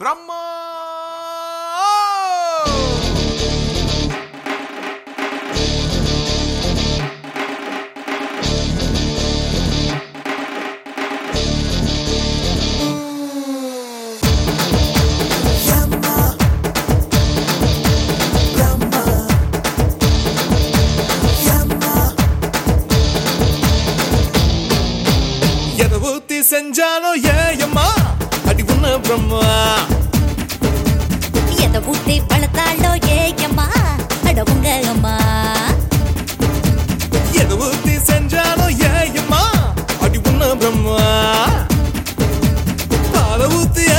பிரம்மா எதை ஊத்தி செஞ்சாலும் ஏயம்மா அடி உன்ன பிரம்மா. எதை ஊத்தி வளர்த்தாலோ ஏயம்மா அட உங்க அம்மா. எதை ஊத்தி செஞ்சாலும் ஏயம்மா அடி உன்ன பிரம்மா. பால ஊத்திய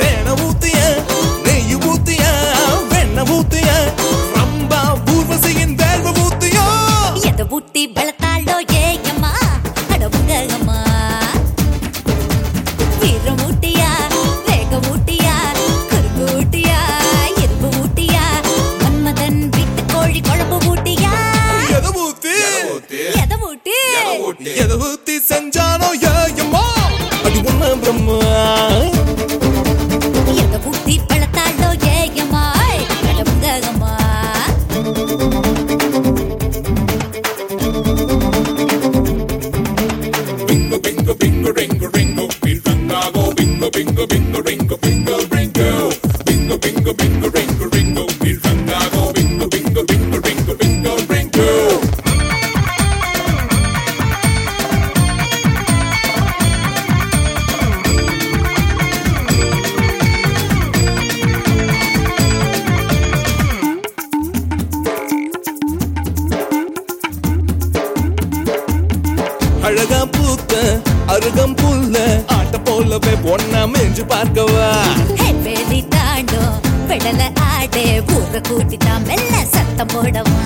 தேனை ஊத்திய நெய் ஊத்திய வெண்ண ஊத்திய ரம்பா ஊர்வசியின் வேர்வை ஊத்தியா. எதை ஊத்தி வளர்த்தாலோ எதை ஊத்தி செஞ்சாலும் ஏயம்மா அடி உன்ன பிரம்மா எதை ஊத்தி வளர்த்தாலோ ஏயம்மா அட உங்க அம்மா Bingo, bingo, bingo, ringo, ringo, il fangago. Bingo, bingo, bingo, ringo, bingo, ringo. Bingo, அருகம் புல்ல ஆட்ட போலவே பொண்ணா மேஞ்சு பார்க்கவா? ஹே, வேலி தாண்டும் பெடல ஆடே ஊர கூட்டிட்டான் மெல்ல சத்தம் போடவா?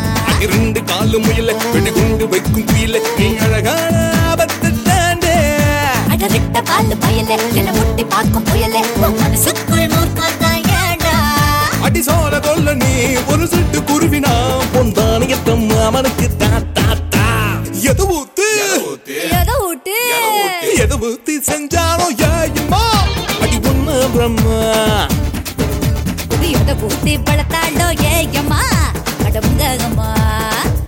இரண்டு காலும் முயல வெடி குண்டு வைக்கும் குயில நீ அழகான ஆபத்து தாண்டே. அடரிட்ட பால் பயலே என்ன முட்டி பார்க்கும் புயலே மனசுக்குள் மூர்க்கத்தான் ஏடா அடி சோழ கொல்ல நீ ஒரு சிட்டு குருவினா பொந்தானியத்தம் அவனுக்கு தா தா தா. எது எதை ஊட்டி பழத்தாண்டோ ஏயம்மா அடமுங்கம்மா ஐயோ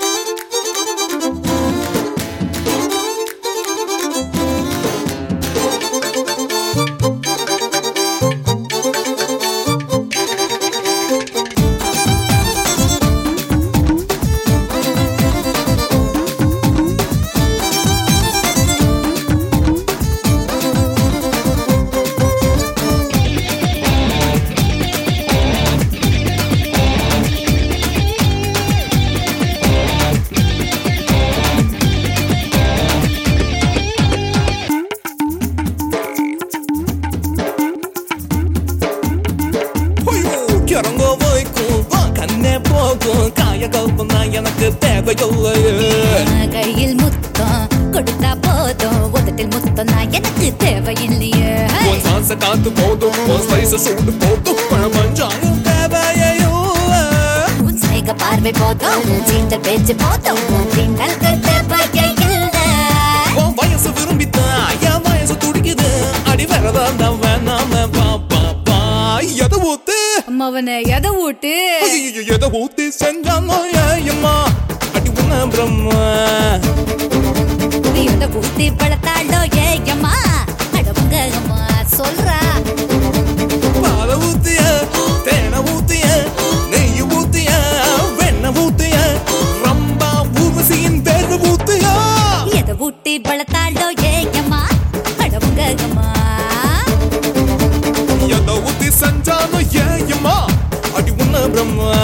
கல்பம் தான் எனக்கு தேவையில்லையே. கையில் முத்தம் கொடுத்தா போதும். உதட்டில் முத்தம் நான் எனக்கு தேவையில்லையே. சாச காத்து போதும். ஸ்பைச சூடு போதும். பழமஞ்சாயும் தேவையோ பார்வை போதும். சீண்டல் பேச்சு போதும். பின்னல்கள் தேவையே அம்மாவனை எதை ஐயையோ, எதை ஊத்தி செஞ்சானோ ஏயம்மா அடி உன்ன பிரம்மா. எதை ஊட்டி பழத்தாண்டோ பிரம்மா